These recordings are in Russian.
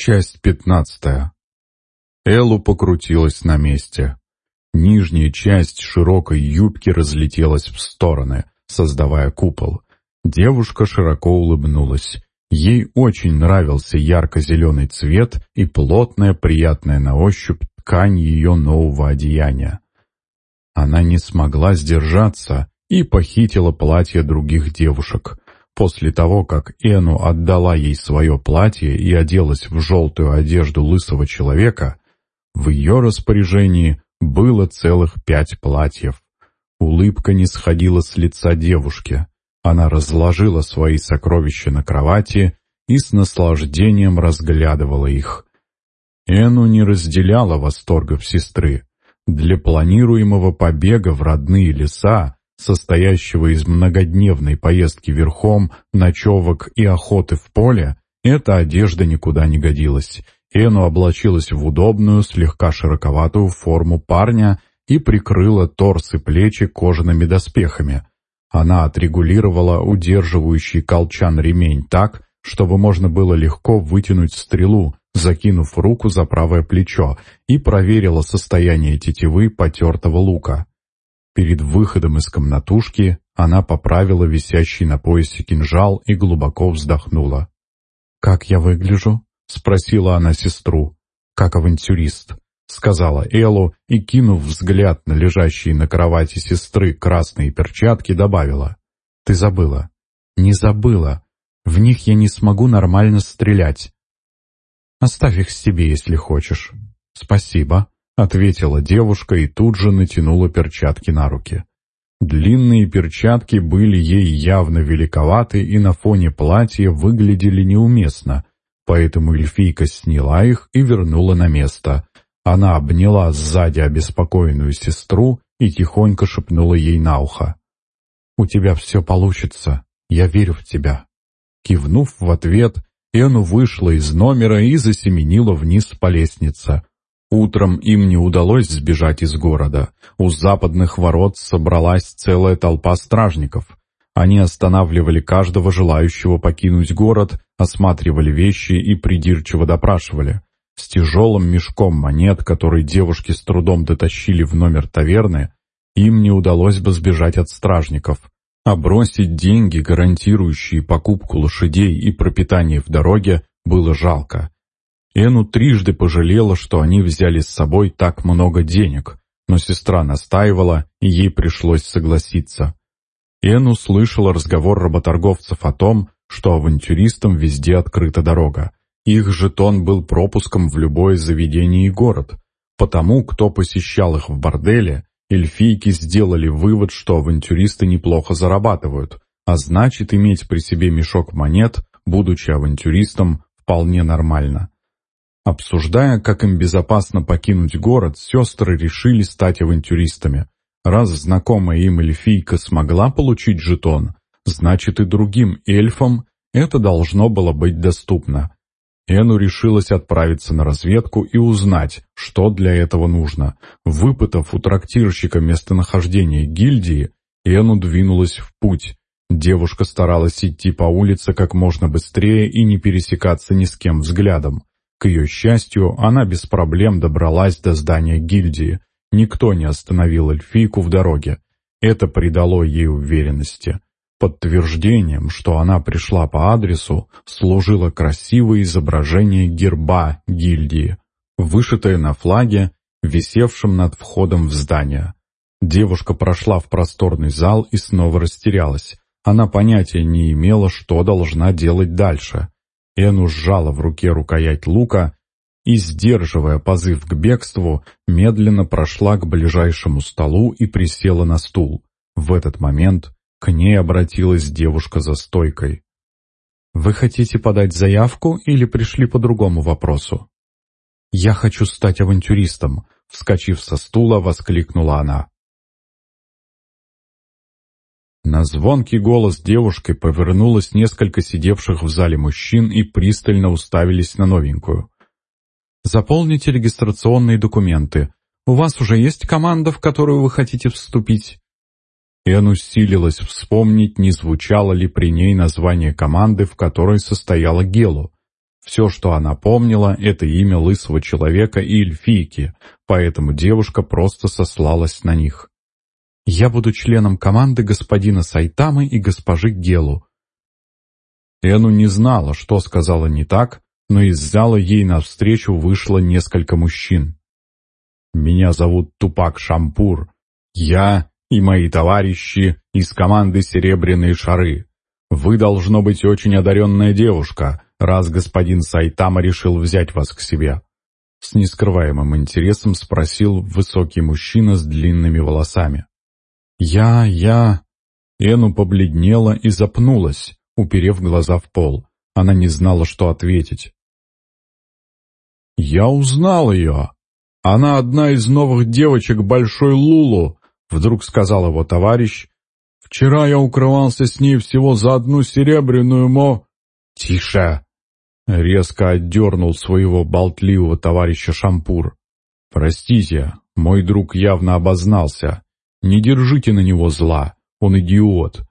Часть пятнадцатая. Эллу покрутилась на месте. Нижняя часть широкой юбки разлетелась в стороны, создавая купол. Девушка широко улыбнулась. Ей очень нравился ярко-зеленый цвет и плотная, приятная на ощупь ткань ее нового одеяния. Она не смогла сдержаться и похитила платье других девушек. После того, как Эну отдала ей свое платье и оделась в желтую одежду лысого человека, в ее распоряжении было целых пять платьев. Улыбка не сходила с лица девушки. Она разложила свои сокровища на кровати и с наслаждением разглядывала их. Эну не разделяла восторгов сестры. Для планируемого побега в родные леса состоящего из многодневной поездки верхом, ночевок и охоты в поле, эта одежда никуда не годилась. Эну облачилась в удобную, слегка широковатую форму парня и прикрыла торс и плечи кожаными доспехами. Она отрегулировала удерживающий колчан ремень так, чтобы можно было легко вытянуть стрелу, закинув руку за правое плечо, и проверила состояние тетивы потертого лука. Перед выходом из комнатушки она поправила висящий на поясе кинжал и глубоко вздохнула. «Как я выгляжу?» — спросила она сестру. «Как авантюрист», — сказала Эллу и, кинув взгляд на лежащие на кровати сестры красные перчатки, добавила. «Ты забыла». «Не забыла. В них я не смогу нормально стрелять». «Оставь их себе, если хочешь». «Спасибо», ответила девушка и тут же натянула перчатки на руки. Длинные перчатки были ей явно великоваты и на фоне платья выглядели неуместно, поэтому эльфийка сняла их и вернула на место. Она обняла сзади обеспокоенную сестру и тихонько шепнула ей на ухо. «У тебя все получится, я верю в тебя». Кивнув в ответ, Эну вышла из номера и засеменила вниз по лестнице. Утром им не удалось сбежать из города. У западных ворот собралась целая толпа стражников. Они останавливали каждого желающего покинуть город, осматривали вещи и придирчиво допрашивали. С тяжелым мешком монет, который девушки с трудом дотащили в номер таверны, им не удалось бы сбежать от стражников. А бросить деньги, гарантирующие покупку лошадей и пропитание в дороге, было жалко. Эну трижды пожалела, что они взяли с собой так много денег, но сестра настаивала, и ей пришлось согласиться. Эну слышала разговор работорговцев о том, что авантюристам везде открыта дорога. Их жетон был пропуском в любое заведение и город. Потому, кто посещал их в борделе, эльфийки сделали вывод, что авантюристы неплохо зарабатывают, а значит иметь при себе мешок монет, будучи авантюристом, вполне нормально. Обсуждая, как им безопасно покинуть город, сестры решили стать авантюристами. Раз знакомая им эльфийка смогла получить жетон, значит и другим эльфам это должно было быть доступно. Эну решилась отправиться на разведку и узнать, что для этого нужно. Выпытав у трактирщика местонахождение гильдии, Эну двинулась в путь. Девушка старалась идти по улице как можно быстрее и не пересекаться ни с кем взглядом. К ее счастью, она без проблем добралась до здания гильдии. Никто не остановил эльфийку в дороге. Это придало ей уверенности. Подтверждением, что она пришла по адресу, служило красивое изображение герба гильдии, вышитое на флаге, висевшем над входом в здание. Девушка прошла в просторный зал и снова растерялась. Она понятия не имела, что должна делать дальше. Эну сжала в руке рукоять лука и, сдерживая позыв к бегству, медленно прошла к ближайшему столу и присела на стул. В этот момент к ней обратилась девушка за стойкой. «Вы хотите подать заявку или пришли по другому вопросу?» «Я хочу стать авантюристом», — вскочив со стула, воскликнула она. На звонкий голос девушки повернулось несколько сидевших в зале мужчин и пристально уставились на новенькую. «Заполните регистрационные документы. У вас уже есть команда, в которую вы хотите вступить?» Эн усилилась вспомнить, не звучало ли при ней название команды, в которой состояла Гелу. Все, что она помнила, это имя лысого человека и эльфийки, поэтому девушка просто сослалась на них. «Я буду членом команды господина Сайтамы и госпожи Гелу». Эну не знала, что сказала не так, но из зала ей навстречу вышло несколько мужчин. «Меня зовут Тупак Шампур. Я и мои товарищи из команды «Серебряные шары». Вы, должно быть, очень одаренная девушка, раз господин Сайтама решил взять вас к себе?» С нескрываемым интересом спросил высокий мужчина с длинными волосами. «Я... я...» Эну побледнела и запнулась, уперев глаза в пол. Она не знала, что ответить. «Я узнал ее. Она одна из новых девочек Большой Лулу», — вдруг сказал его товарищ. «Вчера я укрывался с ней всего за одну серебряную мо...» «Тише!» Резко отдернул своего болтливого товарища Шампур. «Простите, мой друг явно обознался. Не держите на него зла, он идиот».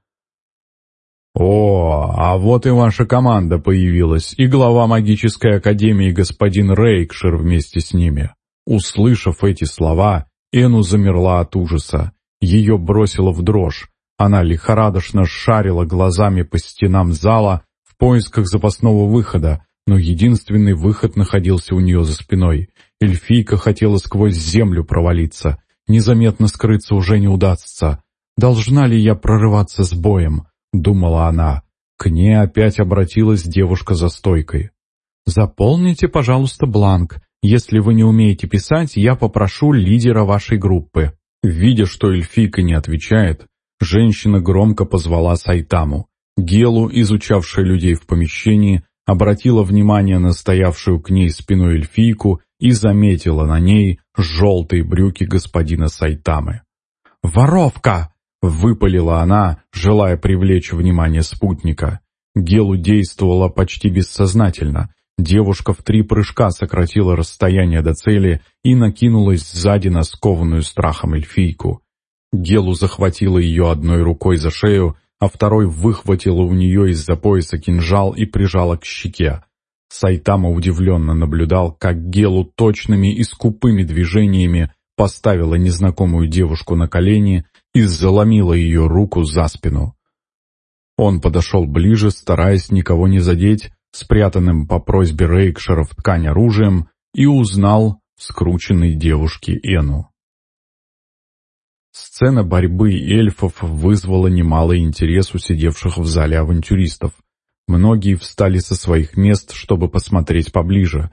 «О, а вот и ваша команда появилась, и глава магической академии господин Рейкшир вместе с ними». Услышав эти слова, Эну замерла от ужаса. Ее бросило в дрожь. Она лихорадочно шарила глазами по стенам зала в поисках запасного выхода, но единственный выход находился у нее за спиной. Эльфийка хотела сквозь землю провалиться. Незаметно скрыться уже не удастся. «Должна ли я прорываться с боем?» — думала она. К ней опять обратилась девушка за стойкой. «Заполните, пожалуйста, бланк. Если вы не умеете писать, я попрошу лидера вашей группы». Видя, что эльфийка не отвечает, женщина громко позвала Сайтаму. Гелу, изучавшая людей в помещении, обратила внимание на стоявшую к ней спиной эльфийку и заметила на ней желтые брюки господина Сайтамы. «Воровка!» — выпалила она, желая привлечь внимание спутника. Гелу действовала почти бессознательно. Девушка в три прыжка сократила расстояние до цели и накинулась сзади на скованную страхом эльфийку. Гелу захватила ее одной рукой за шею а второй выхватила у нее из-за пояса кинжал и прижала к щеке. Сайтама удивленно наблюдал, как Гелу точными и скупыми движениями поставила незнакомую девушку на колени и заломила ее руку за спину. Он подошел ближе, стараясь никого не задеть, спрятанным по просьбе Рейкшера в ткань оружием, и узнал скрученной девушке Эну. Сцена борьбы эльфов вызвала немалый интерес у сидевших в зале авантюристов. Многие встали со своих мест, чтобы посмотреть поближе.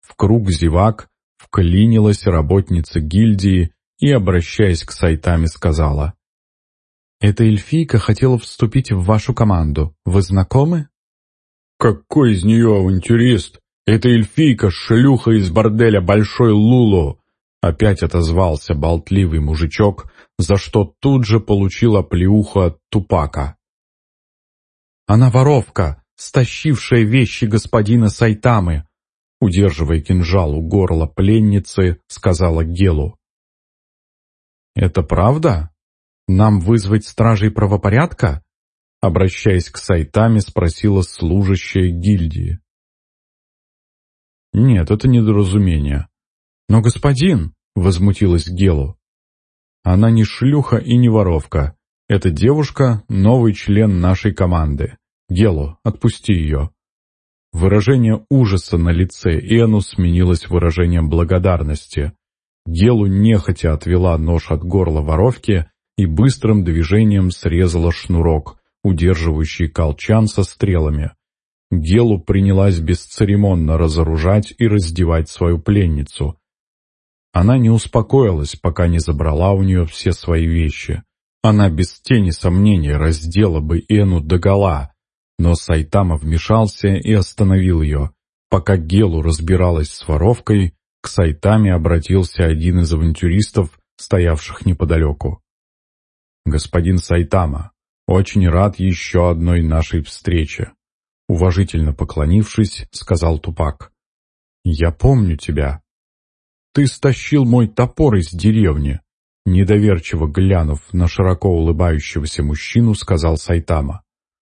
В круг зевак вклинилась работница гильдии и, обращаясь к сайтами, сказала. «Эта эльфийка хотела вступить в вашу команду. Вы знакомы?» «Какой из нее авантюрист? Это эльфийка, шлюха из борделя Большой Лулу!» Опять отозвался болтливый мужичок, за что тут же получила плеуху от Тупака. «Она воровка, стащившая вещи господина Сайтамы», удерживая кинжал у горла пленницы, сказала Гелу. «Это правда? Нам вызвать стражей правопорядка?» Обращаясь к Сайтаме, спросила служащая гильдии. «Нет, это недоразумение. Но, господин...» — возмутилась Гелу. Она не шлюха и не воровка. Эта девушка — новый член нашей команды. Гелу, отпусти ее». Выражение ужаса на лице Эну сменилось выражением благодарности. Гелу нехотя отвела нож от горла воровки и быстрым движением срезала шнурок, удерживающий колчан со стрелами. Гелу принялась бесцеремонно разоружать и раздевать свою пленницу, она не успокоилась, пока не забрала у нее все свои вещи. Она без тени сомнения раздела бы Эну догола, но Сайтама вмешался и остановил ее. Пока Гелу разбиралась с воровкой, к Сайтаме обратился один из авантюристов, стоявших неподалеку. «Господин Сайтама, очень рад еще одной нашей встрече», уважительно поклонившись, сказал Тупак. «Я помню тебя. «Ты стащил мой топор из деревни!» Недоверчиво глянув на широко улыбающегося мужчину, сказал Сайтама.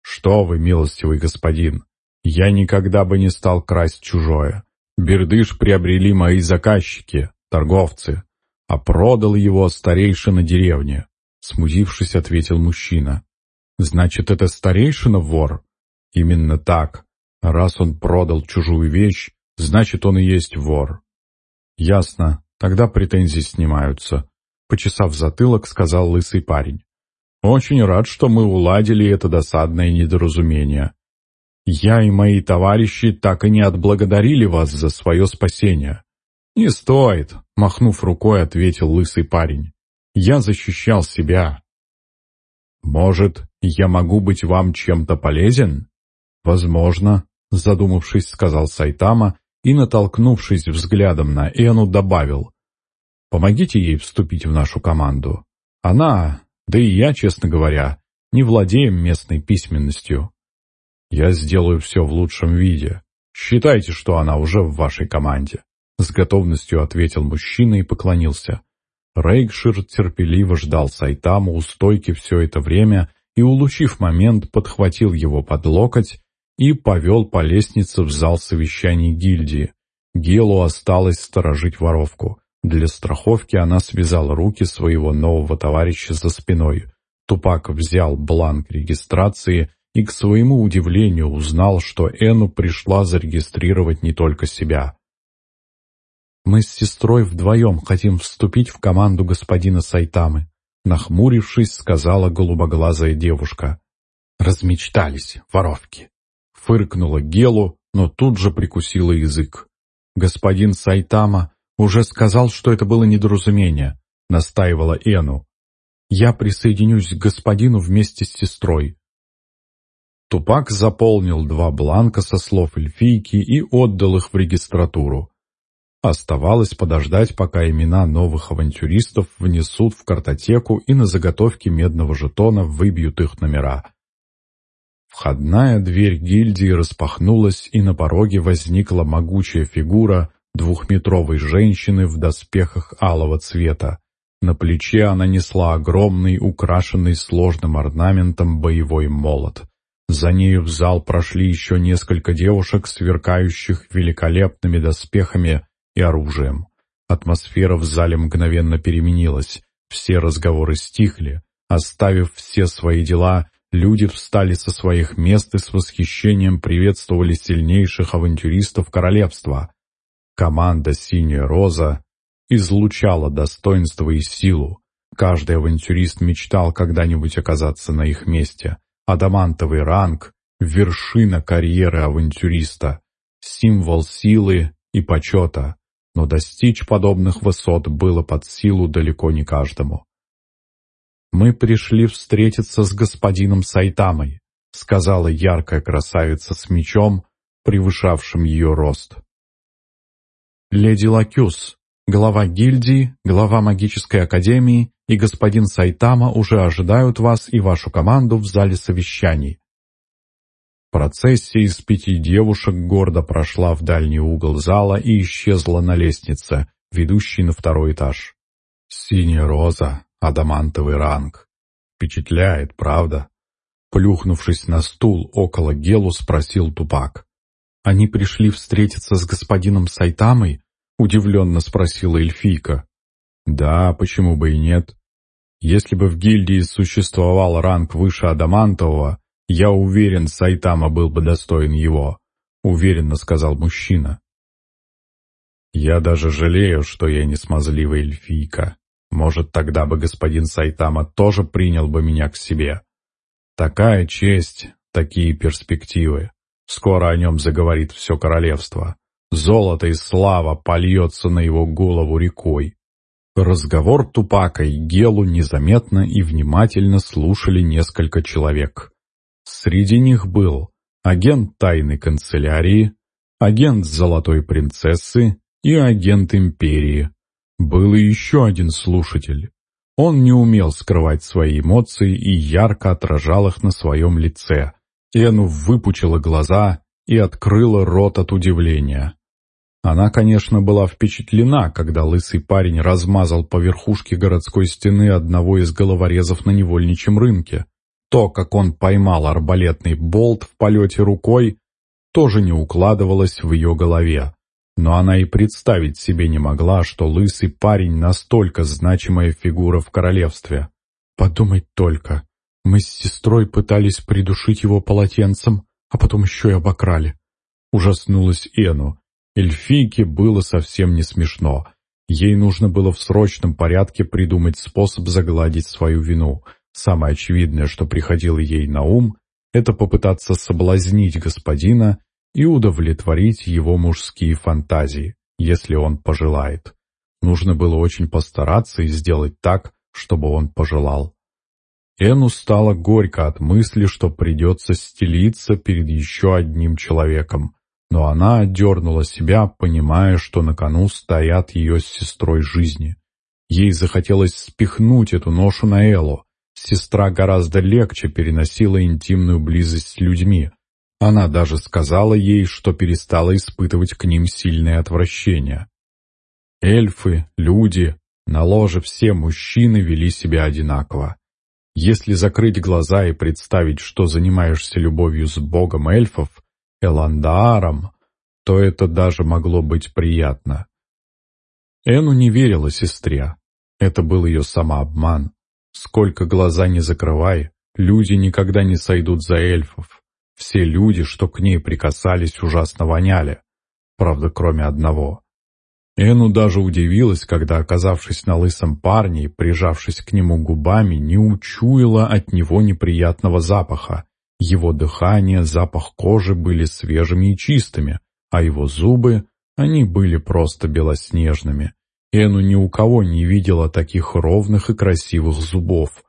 «Что вы, милостивый господин, Я никогда бы не стал красть чужое. Бердыш приобрели мои заказчики, торговцы, а продал его старейшина деревни. Смутившись, ответил мужчина. «Значит, это старейшина вор?» «Именно так. Раз он продал чужую вещь, значит, он и есть вор». «Ясно. Тогда претензии снимаются», — почесав затылок, сказал лысый парень. «Очень рад, что мы уладили это досадное недоразумение. Я и мои товарищи так и не отблагодарили вас за свое спасение». «Не стоит», — махнув рукой, ответил лысый парень. «Я защищал себя». «Может, я могу быть вам чем-то полезен?» «Возможно», — задумавшись, сказал Сайтама и, натолкнувшись взглядом на Эну, добавил. «Помогите ей вступить в нашу команду. Она, да и я, честно говоря, не владеем местной письменностью. Я сделаю все в лучшем виде. Считайте, что она уже в вашей команде». С готовностью ответил мужчина и поклонился. Рейкшир терпеливо ждал Сайтаму у стойки все это время и, улучив момент, подхватил его под локоть и повел по лестнице в зал совещаний гильдии. Гелу осталось сторожить воровку. Для страховки она связала руки своего нового товарища за спиной. Тупак взял бланк регистрации и, к своему удивлению, узнал, что Эну пришла зарегистрировать не только себя. Мы с сестрой вдвоем хотим вступить в команду господина Сайтамы», нахмурившись, сказала голубоглазая девушка. «Размечтались, воровки!» Фыркнула Гелу, но тут же прикусила язык. «Господин Сайтама уже сказал, что это было недоразумение», настаивала Эну. «Я присоединюсь к господину вместе с сестрой». Тупак заполнил два бланка со слов эльфийки и отдал их в регистратуру. Оставалось подождать, пока имена новых авантюристов внесут в картотеку и на заготовке медного жетона выбьют их номера. Входная дверь гильдии распахнулась, и на пороге возникла могучая фигура двухметровой женщины в доспехах алого цвета. На плече она несла огромный, украшенный сложным орнаментом боевой молот. За нею в зал прошли еще несколько девушек, сверкающих великолепными доспехами и оружием. Атмосфера в зале мгновенно переменилась. Все разговоры стихли. Оставив все свои дела, люди встали со своих мест и с восхищением приветствовали сильнейших авантюристов королевства. Команда «Синяя роза» излучала достоинство и силу. Каждый авантюрист мечтал когда-нибудь оказаться на их месте. Адамантовый ранг — вершина карьеры авантюриста, символ силы и почета но достичь подобных высот было под силу далеко не каждому. «Мы пришли встретиться с господином Сайтамой», сказала яркая красавица с мечом, превышавшим ее рост. «Леди Лакюс, глава гильдии, глава магической академии и господин Сайтама уже ожидают вас и вашу команду в зале совещаний. Процессия из пяти девушек гордо прошла в дальний угол зала и исчезла на лестнице, ведущей на второй этаж. Синяя роза, адамантовый ранг. Впечатляет, правда? Плюхнувшись на стул около Гелу, спросил Тупак. «Они пришли встретиться с господином Сайтамой?» — удивленно спросила эльфийка. «Да, почему бы и нет? Если бы в гильдии существовал ранг выше адамантового, «Я уверен, Сайтама был бы достоин его», — уверенно сказал мужчина. «Я даже жалею, что я не смазливая эльфийка. Может, тогда бы господин Сайтама тоже принял бы меня к себе. Такая честь, такие перспективы. Скоро о нем заговорит все королевство. Золото и слава польется на его голову рекой. Разговор Тупака и Гелу незаметно и внимательно слушали несколько человек. Среди них был агент тайной канцелярии, агент Золотой Принцессы и агент Империи. Был и еще один слушатель. Он не умел скрывать свои эмоции и ярко отражал их на своем лице. Эну выпучила глаза и открыла рот от удивления. Она, конечно, была впечатлена, когда лысый парень размазал по верхушке городской стены одного из головорезов на невольничьем рынке. То, как он поймал арбалетный болт в полете рукой, тоже не укладывалось в ее голове. Но она и представить себе не могла, что лысый парень настолько значимая фигура в королевстве. Подумать только, мы с сестрой пытались придушить его полотенцем, а потом еще и обокрали. Ужаснулась Эну. Эльфийке было совсем не смешно. Ей нужно было в срочном порядке придумать способ загладить свою вину. Самое очевидное, что приходило ей на ум, это попытаться соблазнить господина и удовлетворить его мужские фантазии, если он пожелает. Нужно было очень постараться и сделать так, чтобы он пожелал. Эну стало горько от мысли, что придется стелиться перед еще одним человеком, но она отдернула себя, понимая, что на кону стоят ее с сестрой жизни. Ей захотелось спихнуть эту ношу на Элу. Сестра гораздо легче переносила интимную близость с людьми. Она даже сказала ей, что перестала испытывать к ним сильное отвращение. Эльфы, люди, на ложе все мужчины вели себя одинаково. Если закрыть глаза и представить, что занимаешься любовью с богом эльфов, Эландааром, то это даже могло быть приятно. Эну не верила сестре. Это был ее самообман. Сколько глаза не закрывай, люди никогда не сойдут за эльфов. Все люди, что к ней прикасались, ужасно воняли. Правда, кроме одного. Эну даже удивилась, когда, оказавшись на лысом парне и прижавшись к нему губами, не учуяла от него неприятного запаха. Его дыхание, запах кожи были свежими и чистыми, а его зубы, они были просто белоснежными. Эну ни у кого не видела таких ровных и красивых зубов.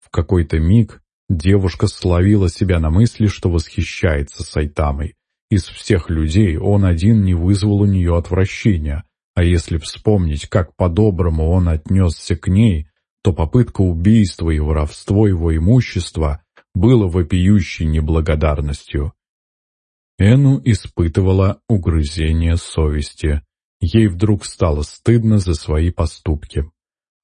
В какой-то миг девушка словила себя на мысли, что восхищается Сайтамой. Из всех людей он один не вызвал у нее отвращения, а если вспомнить, как по-доброму он отнесся к ней, то попытка убийства и воровство его имущества было вопиющей неблагодарностью. Эну испытывала угрызение совести. Ей вдруг стало стыдно за свои поступки.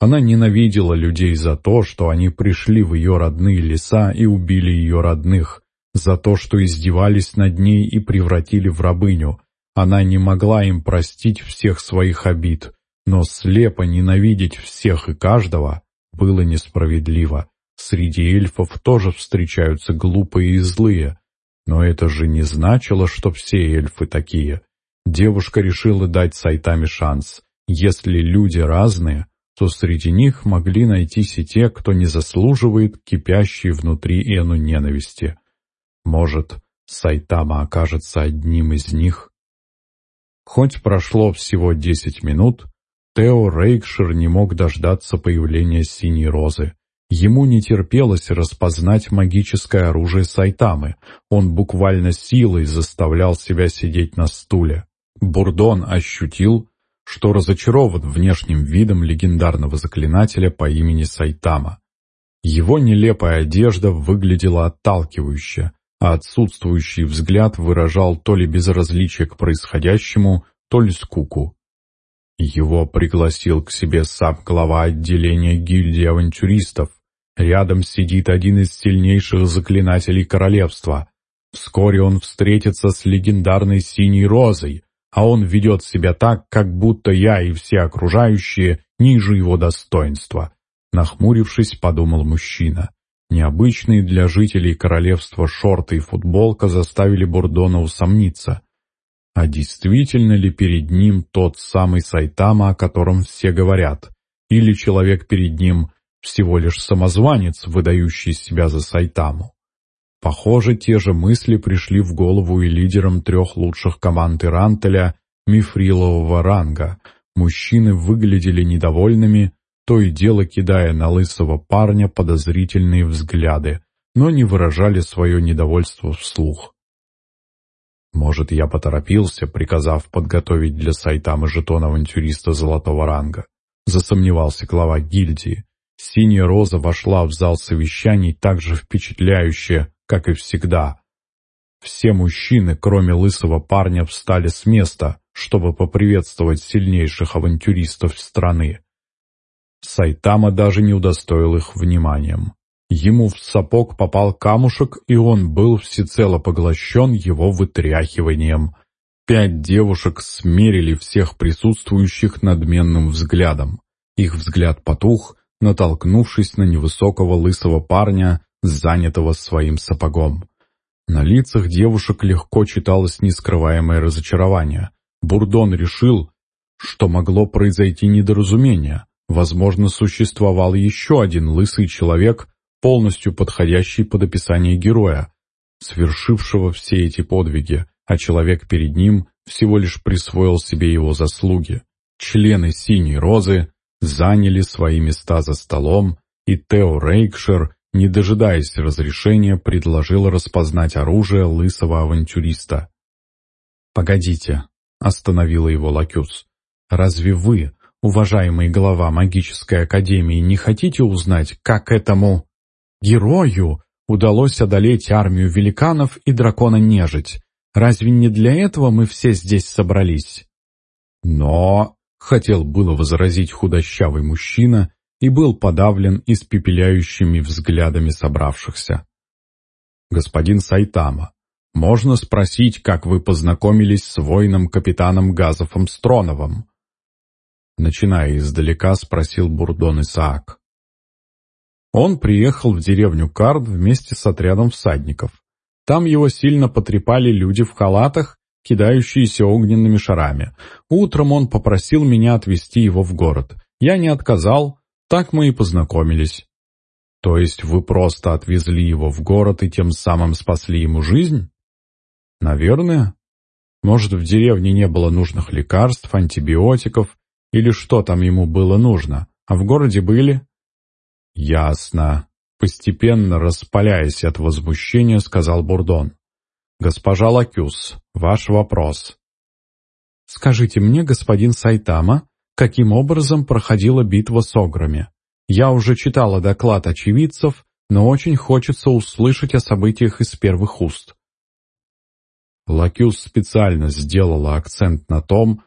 Она ненавидела людей за то, что они пришли в ее родные леса и убили ее родных, за то, что издевались над ней и превратили в рабыню, она не могла им простить всех своих обид, но слепо ненавидеть всех и каждого было несправедливо. Среди эльфов тоже встречаются глупые и злые, но это же не значило, что все эльфы такие. Девушка решила дать Сайтами шанс. Если люди разные, то среди них могли найтись и те, кто не заслуживает кипящей внутри Эну ненависти. Может, Сайтама окажется одним из них? Хоть прошло всего десять минут, Тео Рейкшир не мог дождаться появления синей розы. Ему не терпелось распознать магическое оружие Сайтамы. Он буквально силой заставлял себя сидеть на стуле. Бурдон ощутил, что разочарован внешним видом легендарного заклинателя по имени Сайтама. Его нелепая одежда выглядела отталкивающе, а отсутствующий взгляд выражал то ли безразличие к происходящему, то ли скуку. Его пригласил к себе сам глава отделения гильдии авантюристов. Рядом сидит один из сильнейших заклинателей королевства. Вскоре он встретится с легендарной Синей Розой, а он ведет себя так, как будто я и все окружающие ниже его достоинства. Нахмурившись, подумал мужчина. Необычные для жителей королевства шорты и футболка заставили Бурдона усомниться. А действительно ли перед ним тот самый Сайтама, о котором все говорят? Или человек перед ним всего лишь самозванец, выдающий себя за Сайтаму? Похоже, те же мысли пришли в голову и лидерам трех лучших команд Ирантеля мифрилового ранга. Мужчины выглядели недовольными, то и дело кидая на лысого парня подозрительные взгляды, но не выражали свое недовольство вслух. Может, я поторопился, приказав подготовить для Сайтамы жетон авантюриста золотого ранга. Засомневался глава гильдии. Синяя роза вошла в зал совещаний так же впечатляюще, как и всегда. Все мужчины, кроме лысого парня, встали с места, чтобы поприветствовать сильнейших авантюристов страны. Сайтама даже не удостоил их вниманием. Ему в сапог попал камушек, и он был всецело поглощен его вытряхиванием. Пять девушек смерили всех присутствующих надменным взглядом. Их взгляд потух, натолкнувшись на невысокого лысого парня, занятого своим сапогом. На лицах девушек легко читалось нескрываемое разочарование. Бурдон решил, что могло произойти недоразумение. Возможно, существовал еще один лысый человек, полностью подходящий под описание героя, свершившего все эти подвиги, а человек перед ним всего лишь присвоил себе его заслуги. Члены «Синей розы» заняли свои места за столом, и Тео Рейкшир, не дожидаясь разрешения, предложил распознать оружие лысого авантюриста. «Погодите», — остановила его Лакюс, — «разве вы, уважаемый глава магической академии, не хотите узнать, как этому герою удалось одолеть армию великанов и дракона-нежить? Разве не для этого мы все здесь собрались?» «Но...» Хотел было возразить худощавый мужчина и был подавлен испепеляющими взглядами собравшихся. «Господин Сайтама, можно спросить, как вы познакомились с воином-капитаном Газофом Строновым?» Начиная издалека, спросил Бурдон Исаак. Он приехал в деревню Кард вместе с отрядом всадников. Там его сильно потрепали люди в халатах кидающиеся огненными шарами. Утром он попросил меня отвезти его в город. Я не отказал, так мы и познакомились. То есть вы просто отвезли его в город и тем самым спасли ему жизнь? Наверное. Может, в деревне не было нужных лекарств, антибиотиков, или что там ему было нужно, а в городе были? Ясно. Постепенно распаляясь от возмущения, сказал Бурдон. «Госпожа Лакюс, ваш вопрос». «Скажите мне, господин Сайтама, каким образом проходила битва с ограми? Я уже читала доклад очевидцев, но очень хочется услышать о событиях из первых уст». Лакюс специально сделала акцент на том,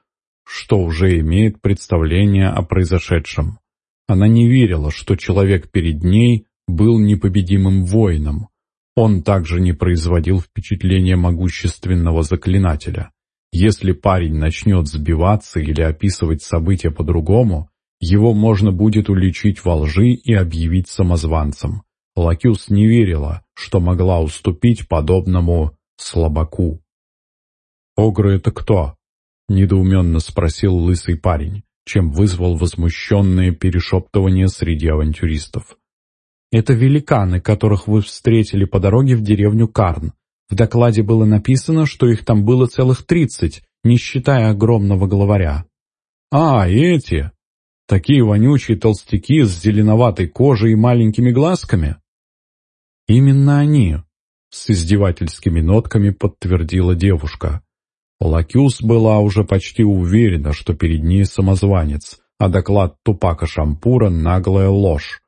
что уже имеет представление о произошедшем. Она не верила, что человек перед ней был непобедимым воином. Он также не производил впечатления могущественного заклинателя. Если парень начнет сбиваться или описывать события по-другому, его можно будет уличить во лжи и объявить самозванцем. Лакюс не верила, что могла уступить подобному слабаку. «Огры — это кто?» — недоуменно спросил лысый парень, чем вызвал возмущенное перешептывание среди авантюристов. Это великаны, которых вы встретили по дороге в деревню Карн. В докладе было написано, что их там было целых тридцать, не считая огромного главаря. А, эти! Такие вонючие толстяки с зеленоватой кожей и маленькими глазками? Именно они, с издевательскими нотками подтвердила девушка. Лакюс была уже почти уверена, что перед ней самозванец, а доклад Тупака Шампура — наглая ложь.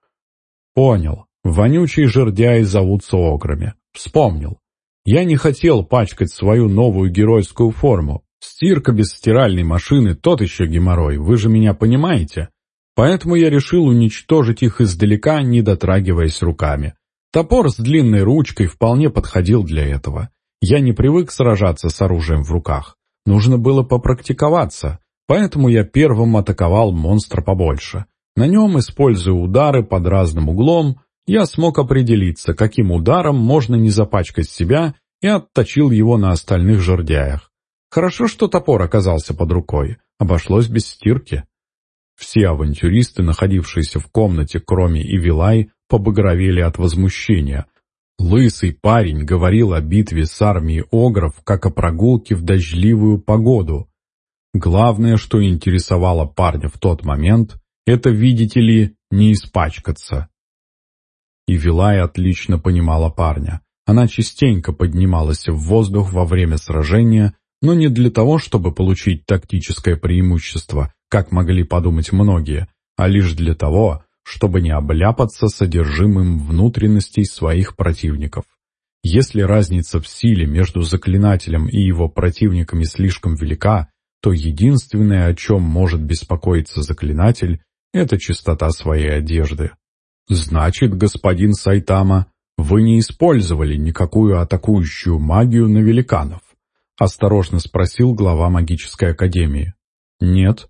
Понял. Вонючие жердяи зовутся ограми. Вспомнил. Я не хотел пачкать свою новую геройскую форму. Стирка без стиральной машины — тот еще геморрой, вы же меня понимаете? Поэтому я решил уничтожить их издалека, не дотрагиваясь руками. Топор с длинной ручкой вполне подходил для этого. Я не привык сражаться с оружием в руках. Нужно было попрактиковаться, поэтому я первым атаковал монстра побольше. На нем, используя удары под разным углом, я смог определиться, каким ударом можно не запачкать себя, и отточил его на остальных жердяях. Хорошо, что топор оказался под рукой, обошлось без стирки. Все авантюристы, находившиеся в комнате, кроме Ивилай, побагровели от возмущения. Лысый парень говорил о битве с армией огров, как о прогулке в дождливую погоду. Главное, что интересовало парня в тот момент, это, видите ли, не испачкаться. И Вилай отлично понимала парня. Она частенько поднималась в воздух во время сражения, но не для того, чтобы получить тактическое преимущество, как могли подумать многие, а лишь для того, чтобы не обляпаться содержимым внутренностей своих противников. Если разница в силе между заклинателем и его противниками слишком велика, то единственное, о чем может беспокоиться заклинатель, это чистота своей одежды. «Значит, господин Сайтама, вы не использовали никакую атакующую магию на великанов?» — осторожно спросил глава магической академии. «Нет».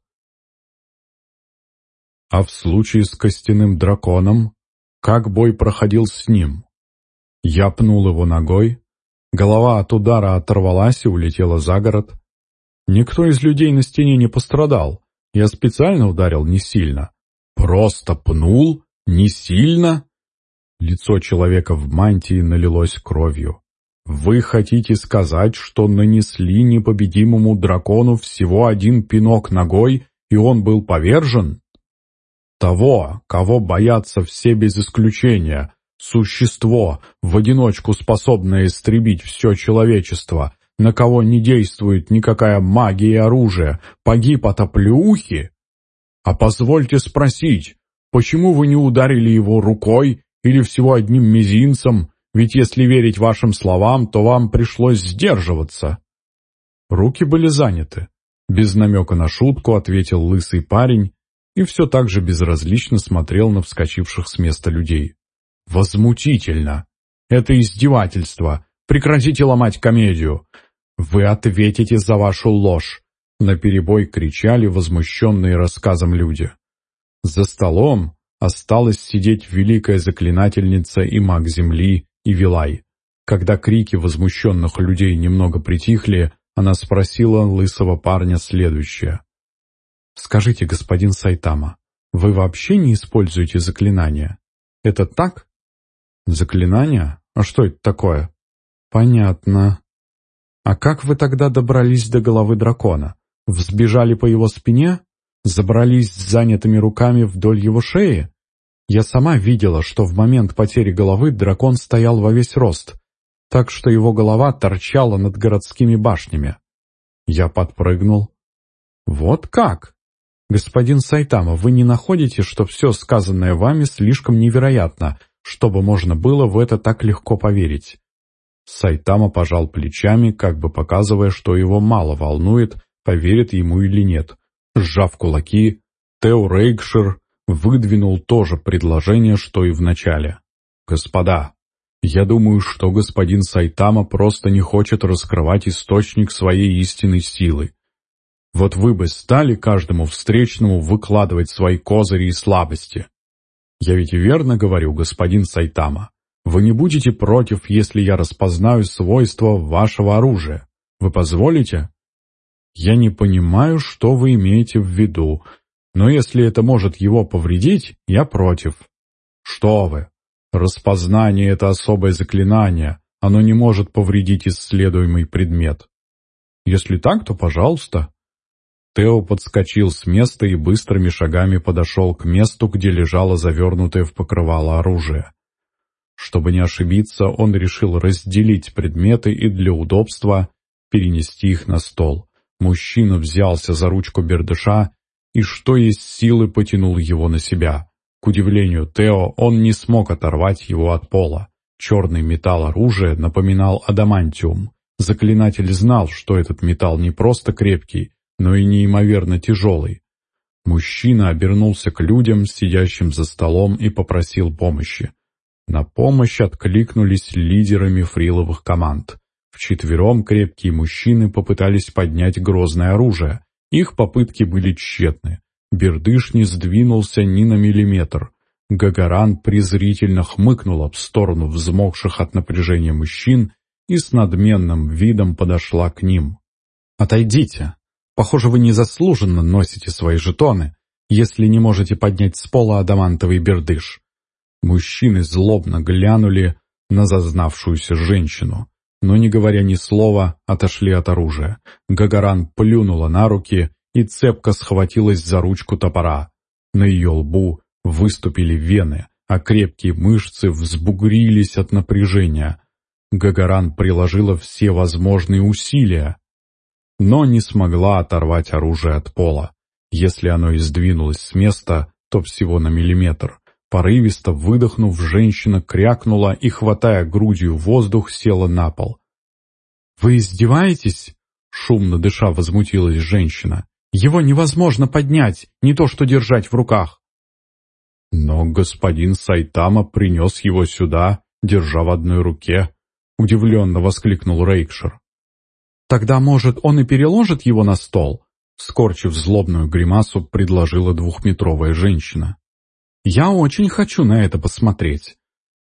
«А в случае с костяным драконом, как бой проходил с ним?» Я пнул его ногой, голова от удара оторвалась и улетела за город. Никто из людей на стене не пострадал, я специально ударил не сильно. Просто пнул? Не сильно? Лицо человека в мантии налилось кровью. «Вы хотите сказать, что нанесли непобедимому дракону всего один пинок ногой, и он был повержен?» «Того, кого боятся все без исключения, существо, в одиночку способное истребить все человечество, на кого не действует никакая магия и оружие, погиб от оплеухи? А позвольте спросить, почему вы не ударили его рукой или всего одним мизинцем, ведь если верить вашим словам, то вам пришлось сдерживаться?» Руки были заняты. Без намека на шутку ответил лысый парень и все так же безразлично смотрел на вскочивших с места людей. «Возмутительно! Это издевательство! Прекратите ломать комедию! Вы ответите за вашу ложь!» Наперебой кричали возмущенные рассказом люди. За столом осталась сидеть великая заклинательница и маг земли и Вилай. Когда крики возмущенных людей немного притихли, она спросила лысого парня следующее. «Скажите, господин Сайтама, вы вообще не используете заклинания? Это так?» «Заклинания? А что это такое?» «Понятно. А как вы тогда добрались до головы дракона? Взбежали по его спине? Забрались с занятыми руками вдоль его шеи? Я сама видела, что в момент потери головы дракон стоял во весь рост, так что его голова торчала над городскими башнями. Я подпрыгнул. «Вот как? Господин Сайтама, вы не находите, что все сказанное вами слишком невероятно, чтобы можно было в это так легко поверить?» Сайтама пожал плечами, как бы показывая, что его мало волнует, поверит ему или нет. Сжав кулаки, Тео Рейкшир выдвинул то же предложение, что и в начале. «Господа, я думаю, что господин Сайтама просто не хочет раскрывать источник своей истинной силы. Вот вы бы стали каждому встречному выкладывать свои козыри и слабости. Я ведь верно говорю, господин Сайтама. Вы не будете против, если я распознаю свойства вашего оружия. Вы позволите? Я не понимаю, что вы имеете в виду, но если это может его повредить, я против. Что вы? Распознание — это особое заклинание. Оно не может повредить исследуемый предмет. Если так, то пожалуйста. Тео подскочил с места и быстрыми шагами подошел к месту, где лежало завернутое в покрывало оружие. Чтобы не ошибиться, он решил разделить предметы и для удобства перенести их на стол. Мужчина взялся за ручку бердыша и что есть силы потянул его на себя. К удивлению Тео, он не смог оторвать его от пола. Черный металл оружия напоминал адамантиум. Заклинатель знал, что этот металл не просто крепкий, но и неимоверно тяжелый. Мужчина обернулся к людям, сидящим за столом, и попросил помощи. На помощь откликнулись лидеры мифриловых команд. Вчетвером крепкие мужчины попытались поднять грозное оружие, их попытки были тщетны. Бердыш не сдвинулся ни на миллиметр. Гагаран презрительно хмыкнула в сторону взмокших от напряжения мужчин и с надменным видом подошла к ним. «Отойдите. Похоже, вы незаслуженно носите свои жетоны, если не можете поднять с пола адамантовый бердыш». Мужчины злобно глянули на зазнавшуюся женщину но, не говоря ни слова, отошли от оружия. Гагаран плюнула на руки и цепко схватилась за ручку топора. На ее лбу выступили вены, а крепкие мышцы взбугрились от напряжения. Гагаран приложила все возможные усилия, но не смогла оторвать оружие от пола. Если оно и сдвинулось с места, то всего на миллиметр. Порывисто выдохнув, женщина крякнула и, хватая грудью воздух, села на пол. «Вы издеваетесь?» — шумно дыша возмутилась женщина. «Его невозможно поднять, не то что держать в руках». Но господин Сайтама принес его сюда, держа в одной руке. Удивленно воскликнул Рейкшир. «Тогда, может, он и переложит его на стол?» Скорчив злобную гримасу, предложила двухметровая женщина. «Я очень хочу на это посмотреть».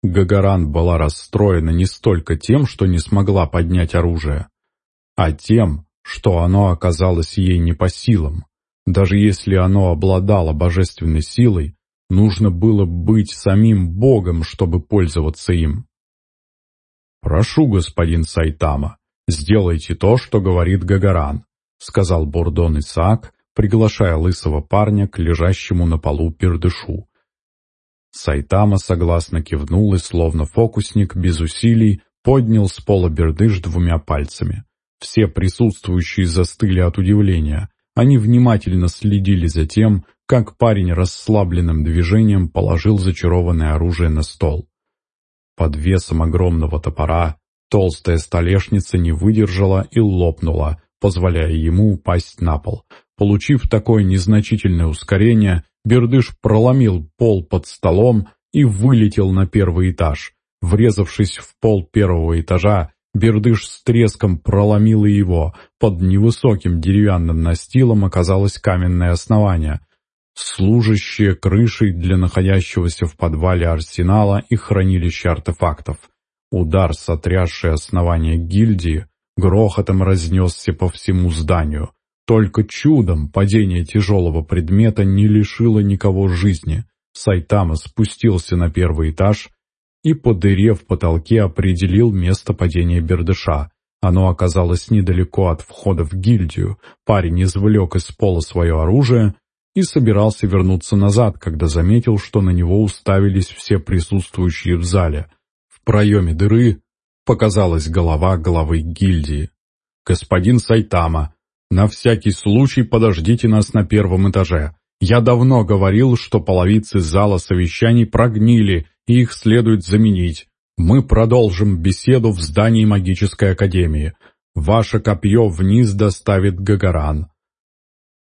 Гагаран была расстроена не столько тем, что не смогла поднять оружие, а тем, что оно оказалось ей не по силам. Даже если оно обладало божественной силой, нужно было быть самим Богом, чтобы пользоваться им. «Прошу, господин Сайтама, сделайте то, что говорит Гагаран», сказал Бурдон Исаак, приглашая лысого парня к лежащему на полу пердышу. Сайтама согласно кивнул и, словно фокусник, без усилий, поднял с пола бердыш двумя пальцами. Все присутствующие застыли от удивления. Они внимательно следили за тем, как парень расслабленным движением положил зачарованное оружие на стол. Под весом огромного топора толстая столешница не выдержала и лопнула, позволяя ему упасть на пол. Получив такое незначительное ускорение, Бердыш проломил пол под столом и вылетел на первый этаж. Врезавшись в пол первого этажа, Бердыш с треском проломил его. Под невысоким деревянным настилом оказалось каменное основание, служащее крышей для находящегося в подвале арсенала и хранилища артефактов. Удар, сотрясший основание гильдии, грохотом разнесся по всему зданию. Только чудом падение тяжелого предмета не лишило никого жизни. Сайтама спустился на первый этаж и по дыре в потолке определил место падения бердыша. Оно оказалось недалеко от входа в гильдию. Парень извлек из пола свое оружие и собирался вернуться назад, когда заметил, что на него уставились все присутствующие в зале. Проеме дыры показалась голова главы гильдии. «Господин Сайтама, на всякий случай подождите нас на первом этаже. Я давно говорил, что половицы зала совещаний прогнили, и их следует заменить. Мы продолжим беседу в здании магической академии. Ваше копье вниз доставит Гагаран».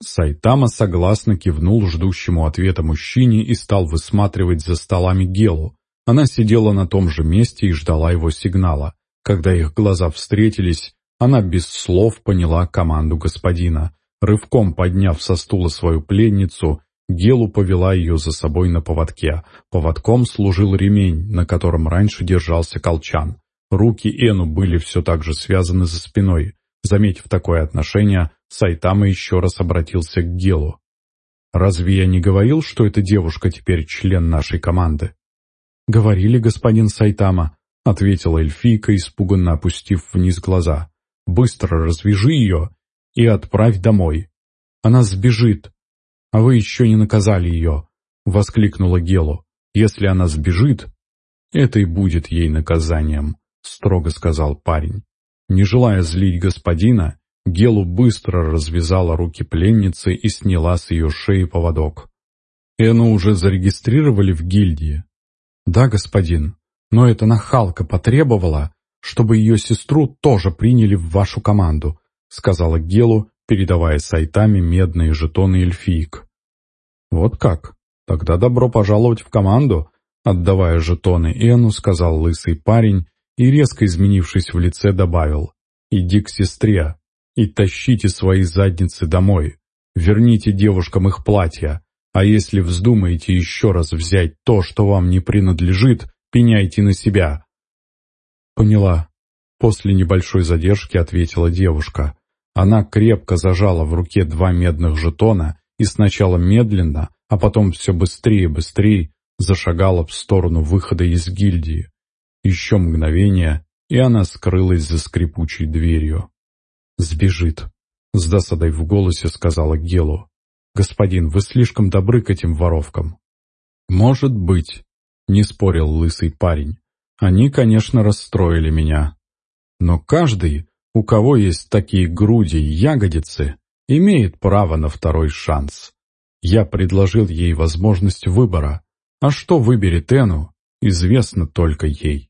Сайтама согласно кивнул ждущему ответа мужчине и стал высматривать за столами Гелу. Она сидела на том же месте и ждала его сигнала. Когда их глаза встретились, она без слов поняла команду господина. Рывком подняв со стула свою пленницу, Гелу повела ее за собой на поводке. Поводком служил ремень, на котором раньше держался колчан. Руки Эну были все так же связаны за спиной. Заметив такое отношение, Сайтама еще раз обратился к Гелу. «Разве я не говорил, что эта девушка теперь член нашей команды?» «Говорили, господин Сайтама», — ответила эльфийка, испуганно опустив вниз глаза. «Быстро развяжи ее и отправь домой. Она сбежит, а вы еще не наказали ее», — воскликнула Гелу. «Если она сбежит, это и будет ей наказанием», — строго сказал парень. Не желая злить господина, Гелу быстро развязала руки пленницы и сняла с ее шеи поводок. «Эну уже зарегистрировали в гильдии?» «Да, господин, но эта нахалка потребовала, чтобы ее сестру тоже приняли в вашу команду», сказала Гелу, передавая сайтами медные жетоны эльфиек. «Вот как? Тогда добро пожаловать в команду», отдавая жетоны Эну, сказал лысый парень и, резко изменившись в лице, добавил «Иди к сестре и тащите свои задницы домой, верните девушкам их платья, а если вздумаете еще раз взять то, что вам не принадлежит, пеняйте на себя». «Поняла», — после небольшой задержки ответила девушка. Она крепко зажала в руке два медных жетона и сначала медленно, а потом все быстрее и быстрее зашагала в сторону выхода из гильдии. Еще мгновение, и она скрылась за скрипучей дверью. «Сбежит», — с досадой в голосе сказала Гелу. «Господин, вы слишком добры к этим воровкам». «Может быть», — не спорил лысый парень. «Они, конечно, расстроили меня. Но каждый, у кого есть такие груди и ягодицы, имеет право на второй шанс. Я предложил ей возможность выбора, а что выберет Эну, известно только ей.